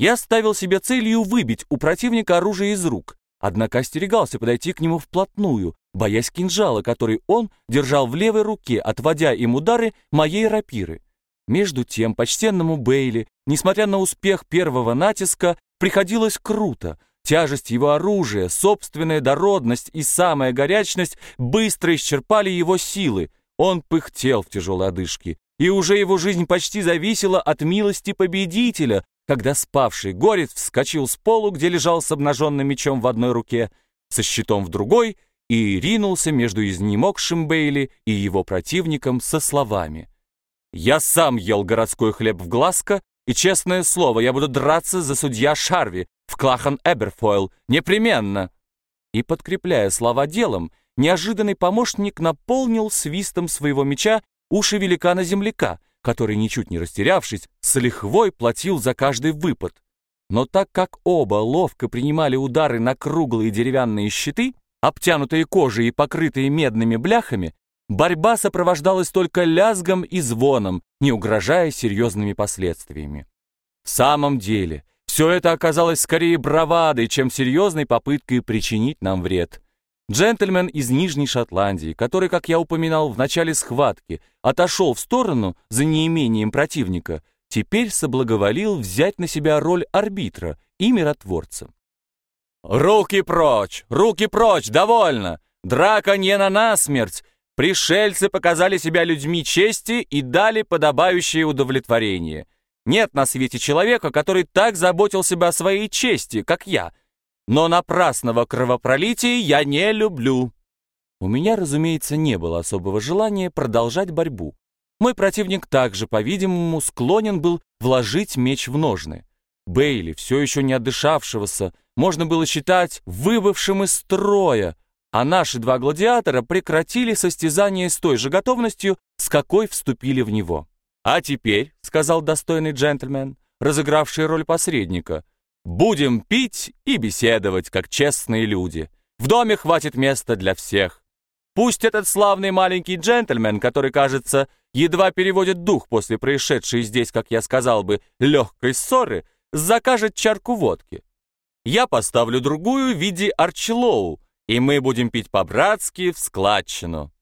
Я ставил себе целью выбить у противника оружие из рук, однако остерегался подойти к нему вплотную, боясь кинжала, который он держал в левой руке, отводя им удары моей рапиры. Между тем, почтенному Бейли, несмотря на успех первого натиска, приходилось круто. Тяжесть его оружия, собственная дородность и самая горячность быстро исчерпали его силы. Он пыхтел в тяжелой одышке, и уже его жизнь почти зависела от милости победителя, когда спавший горец вскочил с полу, где лежал с обнаженным мечом в одной руке, со щитом в другой, и ринулся между изнемогшим Бейли и его противником со словами — я сам ел городской хлеб в Глазко, и, честное слово, я буду драться за судья Шарви в Клахан Эберфойл, непременно. И, подкрепляя слова делом, неожиданный помощник наполнил свистом своего меча уши великана-земляка, который, ничуть не растерявшись, с лихвой платил за каждый выпад. Но так как оба ловко принимали удары на круглые деревянные щиты, обтянутые кожей и покрытые медными бляхами, Борьба сопровождалась только лязгом и звоном, не угрожая серьезными последствиями. В самом деле, все это оказалось скорее бравадой, чем серьезной попыткой причинить нам вред. Джентльмен из Нижней Шотландии, который, как я упоминал в начале схватки, отошел в сторону за неимением противника, теперь соблаговолил взять на себя роль арбитра и миротворца. «Руки прочь! Руки прочь! Довольно! Драка не на насмерть! Пришельцы показали себя людьми чести и дали подобающее удовлетворение. Нет на свете человека, который так заботился бы о своей чести, как я. Но напрасного кровопролития я не люблю. У меня, разумеется, не было особого желания продолжать борьбу. Мой противник также, по-видимому, склонен был вложить меч в ножны. Бейли, все еще не отдышавшегося, можно было считать выбывшим из строя, а наши два гладиатора прекратили состязание с той же готовностью, с какой вступили в него. «А теперь», — сказал достойный джентльмен, разыгравший роль посредника, «будем пить и беседовать, как честные люди. В доме хватит места для всех. Пусть этот славный маленький джентльмен, который, кажется, едва переводит дух после происшедшей здесь, как я сказал бы, легкой ссоры, закажет чарку водки. Я поставлю другую в виде арчелоу, и мы будем пить по-братски в складчину».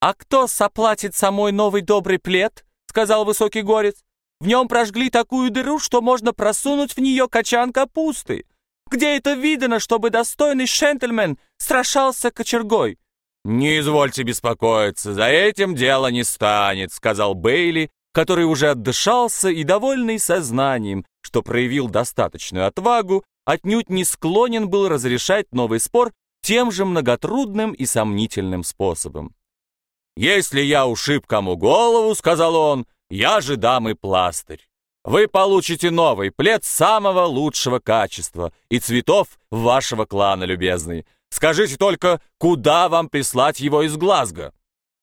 «А кто соплатит самой новый добрый плед?» — сказал высокий горец. «В нем прожгли такую дыру, что можно просунуть в нее качан капусты. Где это видано, чтобы достойный шентльмен сражался кочергой?» «Не извольте беспокоиться, за этим дело не станет», — сказал Бейли, который уже отдышался и, довольный сознанием, что проявил достаточную отвагу, отнюдь не склонен был разрешать новый спор тем же многотрудным и сомнительным способом. «Если я ушиб кому голову, — сказал он, — я же дам и пластырь. Вы получите новый плед самого лучшего качества и цветов вашего клана, любезный. Скажите только, куда вам прислать его из Глазго?»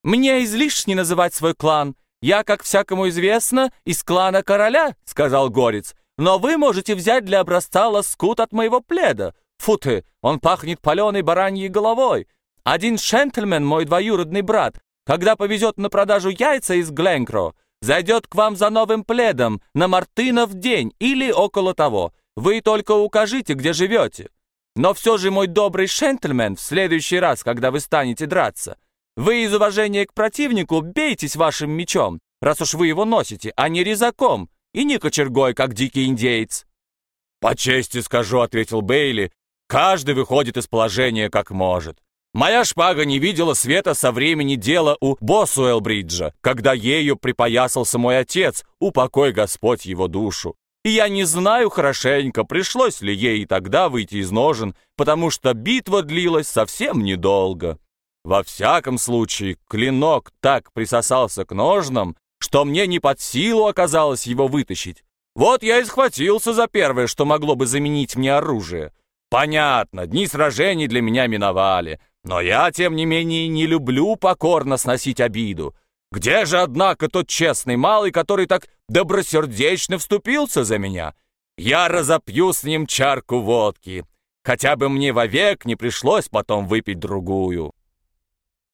«Мне излишне называть свой клан. Я, как всякому известно, из клана короля», — сказал Горец. «Но вы можете взять для образца лоскут от моего пледа. Фу ты, он пахнет паленой бараньей головой. Один шентльмен, мой двоюродный брат, когда повезет на продажу яйца из Гленкро, зайдет к вам за новым пледом на Мартына в день или около того. Вы только укажите, где живете. Но все же, мой добрый шентльмен, в следующий раз, когда вы станете драться, вы из уважения к противнику бейтесь вашим мечом, раз уж вы его носите, а не резаком и не кочергой, как дикий индеец». «По чести скажу», — ответил Бейли, Каждый выходит из положения как может. Моя шпага не видела света со времени дела у Босуэлбриджа, когда ею припоясался мой отец, упокой Господь его душу. И я не знаю хорошенько, пришлось ли ей тогда выйти из ножен, потому что битва длилась совсем недолго. Во всяком случае, клинок так присосался к ножнам, что мне не под силу оказалось его вытащить. Вот я и схватился за первое, что могло бы заменить мне оружие — Понятно, дни сражений для меня миновали, но я, тем не менее, не люблю покорно сносить обиду. Где же, однако, тот честный малый, который так добросердечно вступился за меня? Я разопью с ним чарку водки, хотя бы мне вовек не пришлось потом выпить другую.